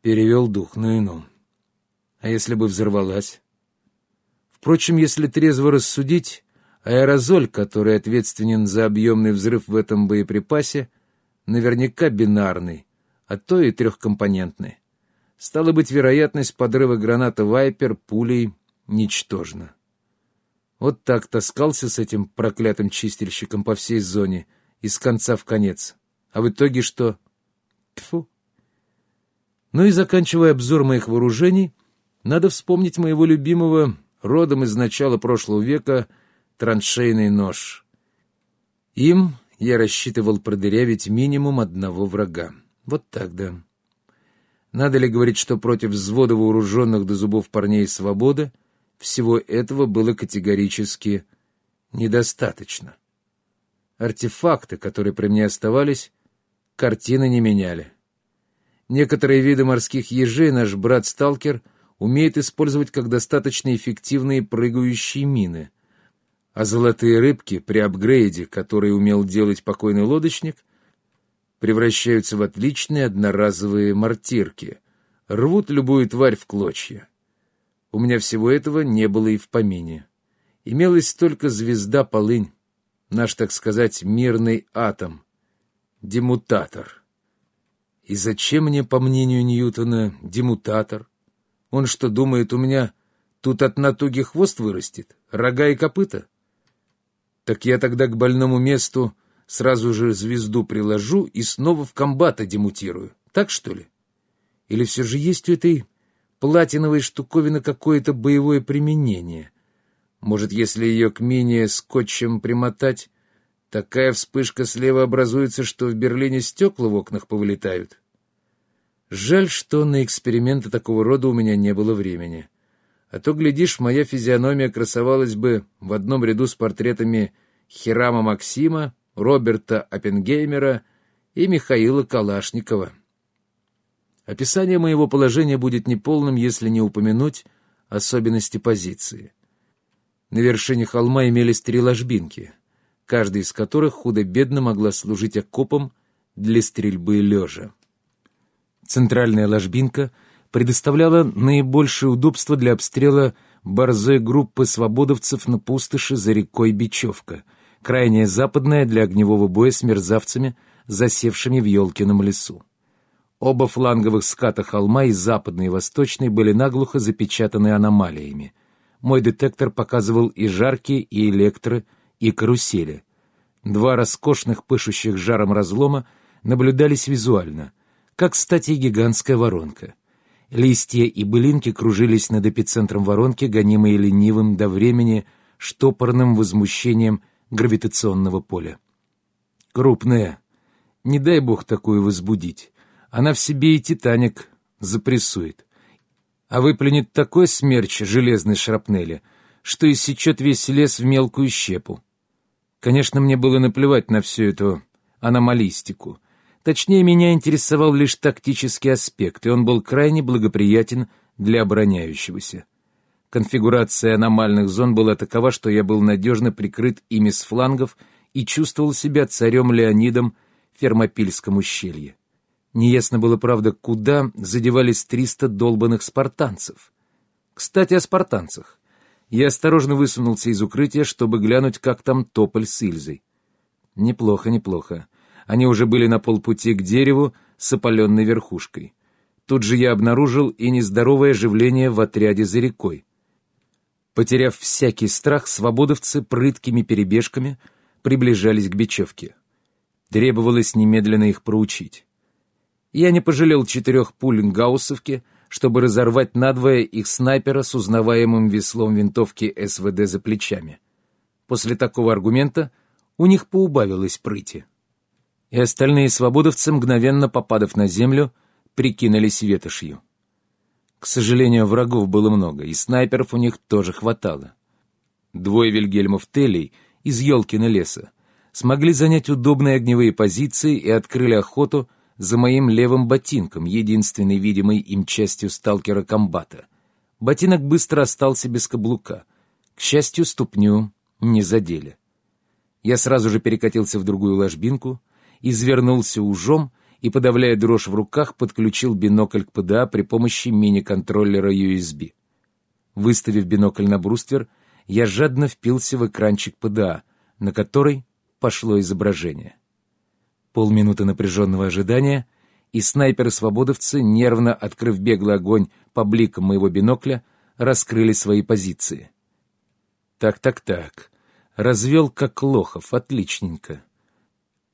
Перевел дух, ну и ну. А если бы взорвалась? Впрочем, если трезво рассудить, аэрозоль, который ответственен за объемный взрыв в этом боеприпасе, наверняка бинарный, а то и трехкомпонентный. Стало быть, вероятность подрыва граната «Вайпер» пулей ничтожна. Вот так таскался с этим проклятым чистильщиком по всей зоне, из конца в конец. А в итоге что? Тьфу. Ну и заканчивая обзор моих вооружений, надо вспомнить моего любимого, родом из начала прошлого века, траншейный нож. Им я рассчитывал продырявить минимум одного врага. Вот так, да. Надо ли говорить, что против взвода вооруженных до зубов парней свободы всего этого было категорически недостаточно. Артефакты, которые при мне оставались, картины не меняли. Некоторые виды морских ежей наш брат-сталкер умеет использовать как достаточно эффективные прыгающие мины, а золотые рыбки при апгрейде, который умел делать покойный лодочник, превращаются в отличные одноразовые мортирки, рвут любую тварь в клочья. У меня всего этого не было и в помине. Имелась только звезда-полынь, наш, так сказать, мирный атом, демутатор. И зачем мне, по мнению Ньютона, демутатор? Он что, думает, у меня тут от натуги хвост вырастет, рога и копыта? Так я тогда к больному месту сразу же звезду приложу и снова в комбата демутирую. Так, что ли? Или все же есть у этой платиновой штуковины какое-то боевое применение. Может, если ее к мине скотчем примотать, такая вспышка слева образуется, что в Берлине стекла в окнах повылетают? Жаль, что на эксперименты такого рода у меня не было времени. А то, глядишь, моя физиономия красовалась бы в одном ряду с портретами Хирама Максима, Роберта Оппенгеймера и Михаила Калашникова. Описание моего положения будет неполным, если не упомянуть особенности позиции. На вершине холма имелись три ложбинки, каждая из которых худо-бедно могла служить окопом для стрельбы лежа. Центральная ложбинка предоставляла наибольшее удобство для обстрела борзой группы свободовцев на пустоши за рекой Бечевка, крайняя западная для огневого боя с мерзавцами, засевшими в Елкином лесу. Оба фланговых ската холма, и западный, и восточный, были наглухо запечатаны аномалиями. Мой детектор показывал и жаркие, и электры, и карусели. Два роскошных, пышущих жаром разлома наблюдались визуально, как, кстати, гигантская воронка. Листья и былинки кружились над эпицентром воронки, гонимые ленивым до времени штопорным возмущением гравитационного поля. Крупная. Не дай бог такую возбудить она в себе и «Титаник» запрессует. А выплюнет такой смерч железной шрапнели, что иссечет весь лес в мелкую щепу. Конечно, мне было наплевать на всю эту аномалистику. Точнее, меня интересовал лишь тактический аспект, и он был крайне благоприятен для обороняющегося. Конфигурация аномальных зон была такова, что я был надежно прикрыт ими с флангов и чувствовал себя царем Леонидом в Фермопильском ущелье. Неясно было, правда, куда задевались триста долбанных спартанцев. Кстати, о спартанцах. Я осторожно высунулся из укрытия, чтобы глянуть, как там тополь с Ильзой. Неплохо, неплохо. Они уже были на полпути к дереву с опаленной верхушкой. Тут же я обнаружил и нездоровое оживление в отряде за рекой. Потеряв всякий страх, свободовцы прыткими перебежками приближались к бечевке. Требовалось немедленно их проучить. Я не пожалел четырех пуль гауссовки, чтобы разорвать надвое их снайпера с узнаваемым веслом винтовки СВД за плечами. После такого аргумента у них поубавилось прыти. И остальные свободовцы, мгновенно попадав на землю, прикинулись ветошью. К сожалению, врагов было много, и снайперов у них тоже хватало. Двое Вильгельмов Телей из Елкина леса смогли занять удобные огневые позиции и открыли охоту за моим левым ботинком, единственной видимой им частью сталкера комбата. Ботинок быстро остался без каблука. К счастью, ступню не задели. Я сразу же перекатился в другую ложбинку, извернулся ужом и, подавляя дрожь в руках, подключил бинокль к ПДА при помощи мини-контроллера USB. Выставив бинокль на бруствер, я жадно впился в экранчик ПДА, на который пошло изображение. Полминуты напряженного ожидания, и снайперы-свободовцы, нервно открыв беглый огонь по бликам моего бинокля, раскрыли свои позиции. Так-так-так, развел как лохов, отличненько.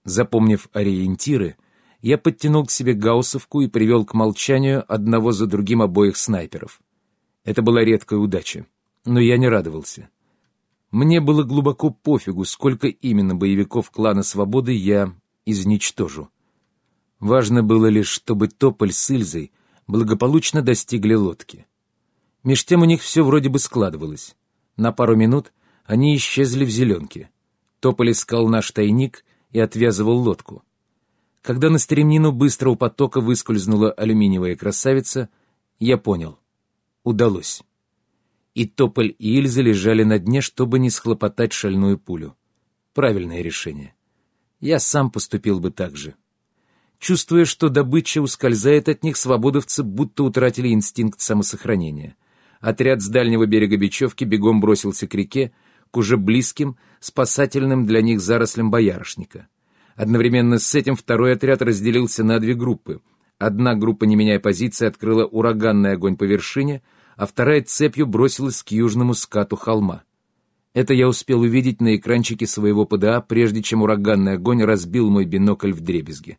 Запомнив ориентиры, я подтянул к себе гауссовку и привел к молчанию одного за другим обоих снайперов. Это была редкая удача, но я не радовался. Мне было глубоко пофигу, сколько именно боевиков клана Свободы я изничтожу. Важно было лишь, чтобы Тополь с Ильзой благополучно достигли лодки. Меж тем у них все вроде бы складывалось. На пару минут они исчезли в зеленке. Тополь искал наш тайник и отвязывал лодку. Когда на стремнину быстрого потока выскользнула алюминиевая красавица, я понял — удалось. И Тополь и Ильза лежали на дне, чтобы не схлопотать шальную пулю. Правильное решение. Я сам поступил бы так же. Чувствуя, что добыча ускользает от них, свободовцы будто утратили инстинкт самосохранения. Отряд с дальнего берега бечевки бегом бросился к реке, к уже близким, спасательным для них зарослям боярышника. Одновременно с этим второй отряд разделился на две группы. Одна группа, не меняя позиции, открыла ураганный огонь по вершине, а вторая цепью бросилась к южному скату холма. Это я успел увидеть на экранчике своего ПДА, прежде чем ураганный огонь разбил мой бинокль в дребезги.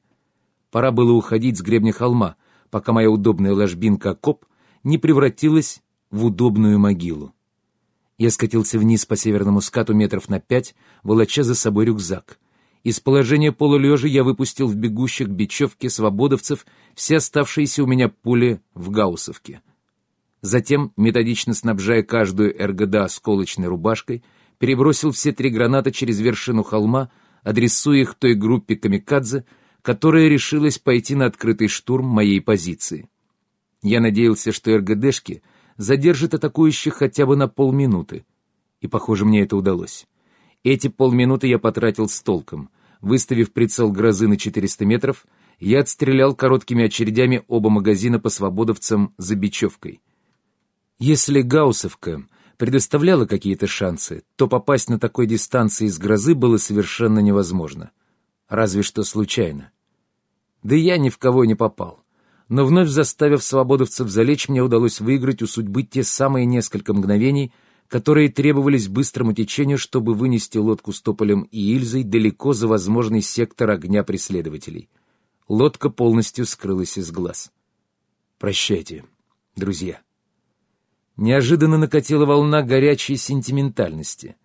Пора было уходить с гребня холма, пока моя удобная ложбинка коп не превратилась в удобную могилу. Я скатился вниз по северному скату метров на пять, волоча за собой рюкзак. Из положения полулежа я выпустил в бегущих бечевке свободовцев все оставшиеся у меня пули в гауссовке. Затем, методично снабжая каждую РГД осколочной рубашкой, перебросил все три граната через вершину холма, адресуя их той группе камикадзе, которая решилась пойти на открытый штурм моей позиции. Я надеялся, что РГДшки задержат атакующих хотя бы на полминуты, и, похоже, мне это удалось. Эти полминуты я потратил с толком. Выставив прицел грозы на 400 метров, я отстрелял короткими очередями оба магазина по свободовцам за бечевкой. Если Гауссовка предоставляла какие-то шансы, то попасть на такой дистанции из грозы было совершенно невозможно. Разве что случайно. Да я ни в кого не попал. Но вновь заставив свободовцев залечь, мне удалось выиграть у судьбы те самые несколько мгновений, которые требовались быстрому течению, чтобы вынести лодку с Тополем и Ильзой далеко за возможный сектор огня преследователей. Лодка полностью скрылась из глаз. Прощайте, друзья. Неожиданно накатила волна горячей сентиментальности.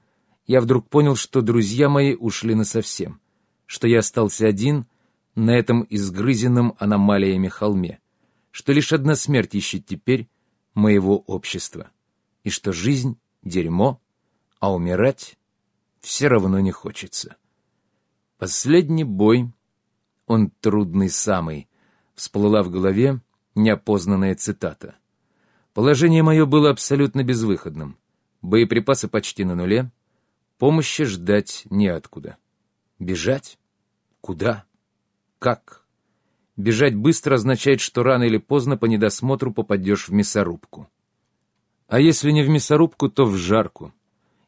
Я вдруг понял, что друзья мои ушли насовсем, что я остался один на этом изгрызенном аномалиями холме, что лишь одна смерть ищет теперь моего общества, и что жизнь дерьмо, а умирать все равно не хочется. Последний бой, он трудный самый, всплыла в голове неопознанная цитата. Положение мое было абсолютно безвыходным. Боеприпасы почти на нуле, помощи ждать неоткуда. Бежать? Куда? Как? Бежать быстро означает, что рано или поздно по недосмотру попадешь в мясорубку. А если не в мясорубку, то в жарку.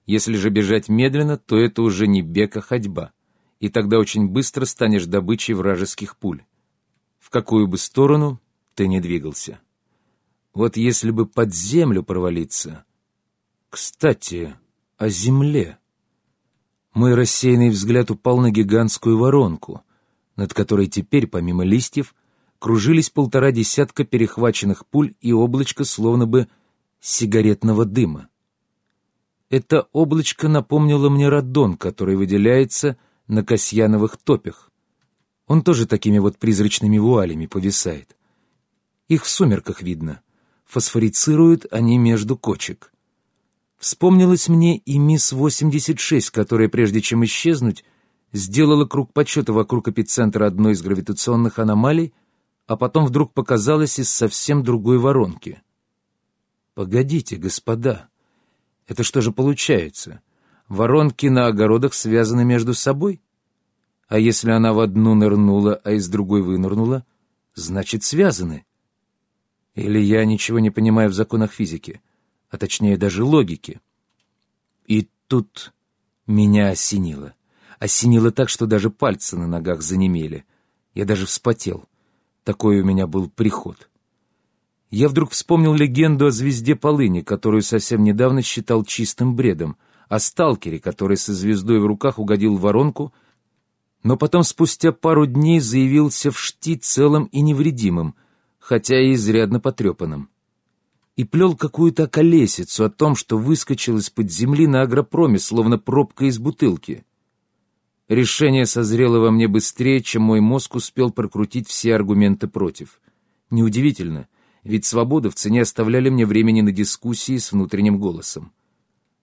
Если же бежать медленно, то это уже не бег, а ходьба. И тогда очень быстро станешь добычей вражеских пуль. В какую бы сторону ты не двигался. Вот если бы под землю провалиться... Кстати, о земле. Мой рассеянный взгляд упал на гигантскую воронку, над которой теперь, помимо листьев, кружились полтора десятка перехваченных пуль и облачко словно бы сигаретного дыма. Это облачко напомнило мне радон, который выделяется на Касьяновых топях. Он тоже такими вот призрачными вуалями повисает. Их в сумерках видно. Фосфорицируют они между кочек. Вспомнилась мне и МИС-86, которая, прежде чем исчезнуть, сделала круг почета вокруг эпицентра одной из гравитационных аномалий, а потом вдруг показалась из совсем другой воронки — Погодите, господа, это что же получается? Воронки на огородах связаны между собой? А если она в одну нырнула, а из другой вынырнула, значит, связаны. Или я ничего не понимаю в законах физики, а точнее даже логики. И тут меня осенило. Осенило так, что даже пальцы на ногах занемели. Я даже вспотел. Такой у меня был приход. Я вдруг вспомнил легенду о звезде полыни, которую совсем недавно считал чистым бредом, о сталкере, который со звездой в руках угодил в воронку, но потом спустя пару дней заявился в шти целым и невредимым, хотя и изрядно потрепанным. И плел какую-то колесицу о том, что выскочил из-под земли на агропроме, словно пробка из бутылки. Решение созрело во мне быстрее, чем мой мозг успел прокрутить все аргументы против. Неудивительно, ведь свободовцы не оставляли мне времени на дискуссии с внутренним голосом.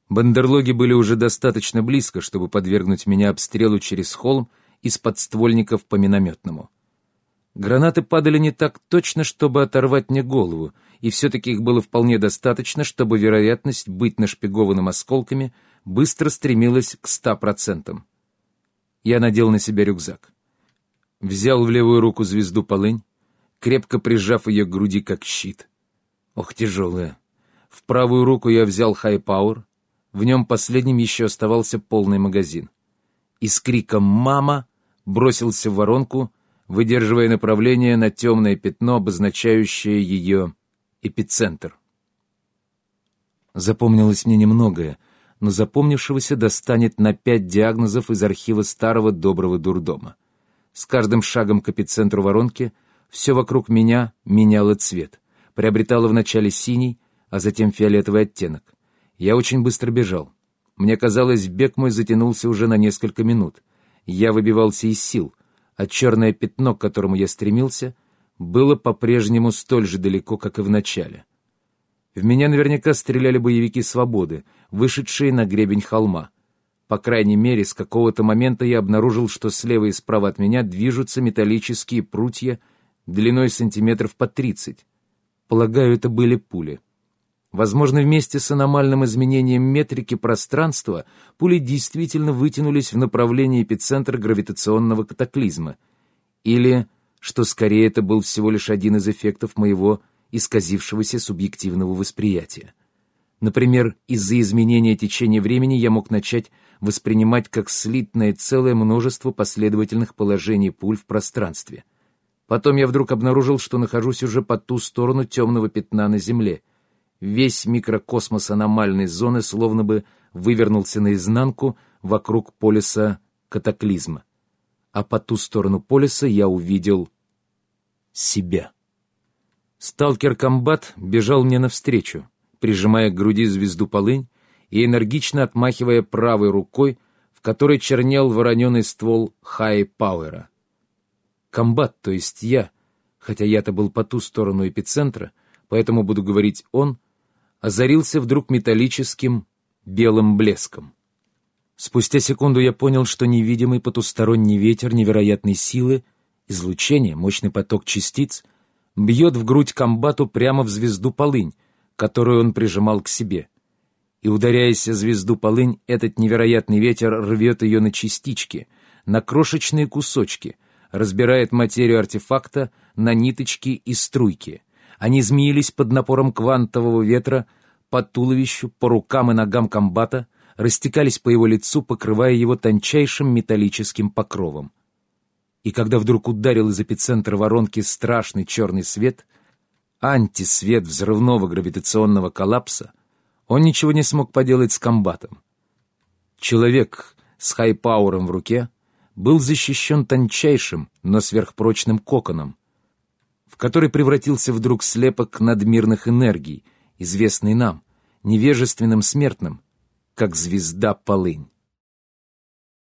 Бандерлоги были уже достаточно близко, чтобы подвергнуть меня обстрелу через холм из подствольников по минометному. Гранаты падали не так точно, чтобы оторвать мне голову, и все-таки их было вполне достаточно, чтобы вероятность быть нашпигованным осколками быстро стремилась к ста процентам. Я надел на себя рюкзак. Взял в левую руку звезду полынь, крепко прижав ее к груди как щит. Ох, тяжелая. В правую руку я взял хай-пауэр, в нем последним еще оставался полный магазин. И с криком «Мама!» бросился в воронку, выдерживая направление на темное пятно, обозначающее ее эпицентр. Запомнилось мне немногое — но запомнившегося достанет на пять диагнозов из архива старого доброго дурдома. С каждым шагом к эпицентру воронки все вокруг меня меняло цвет, приобретало вначале синий, а затем фиолетовый оттенок. Я очень быстро бежал. Мне казалось, бег мой затянулся уже на несколько минут. Я выбивался из сил, а черное пятно, к которому я стремился, было по-прежнему столь же далеко, как и в начале. В меня наверняка стреляли боевики «Свободы», вышедшие на гребень холма. По крайней мере, с какого-то момента я обнаружил, что слева и справа от меня движутся металлические прутья длиной сантиметров по тридцать. Полагаю, это были пули. Возможно, вместе с аномальным изменением метрики пространства пули действительно вытянулись в направлении эпицентра гравитационного катаклизма. Или, что скорее это был всего лишь один из эффектов моего исказившегося субъективного восприятия. Например, из-за изменения течения времени я мог начать воспринимать как слитное целое множество последовательных положений пуль в пространстве. Потом я вдруг обнаружил, что нахожусь уже по ту сторону темного пятна на Земле. Весь микрокосмос аномальной зоны словно бы вывернулся наизнанку вокруг полюса катаклизма. А по ту сторону полюса я увидел себя. Сталкер-комбат бежал мне навстречу, прижимая к груди звезду полынь и энергично отмахивая правой рукой, в которой чернел вороненый ствол хай-пауэра. Комбат, то есть я, хотя я-то был по ту сторону эпицентра, поэтому буду говорить он, озарился вдруг металлическим белым блеском. Спустя секунду я понял, что невидимый потусторонний ветер невероятной силы, излучение, мощный поток частиц — бьет в грудь комбату прямо в звезду полынь, которую он прижимал к себе. И, ударяясь о звезду полынь, этот невероятный ветер рвет ее на частички, на крошечные кусочки, разбирает материю артефакта на ниточки и струйки. Они змеились под напором квантового ветра по туловищу, по рукам и ногам комбата, растекались по его лицу, покрывая его тончайшим металлическим покровом и когда вдруг ударил из эпицентра воронки страшный черный свет, антисвет взрывного гравитационного коллапса, он ничего не смог поделать с комбатом. Человек с хайпауэром в руке был защищен тончайшим, но сверхпрочным коконом, в который превратился вдруг слепок надмирных энергий, известный нам, невежественным смертным, как звезда полынь.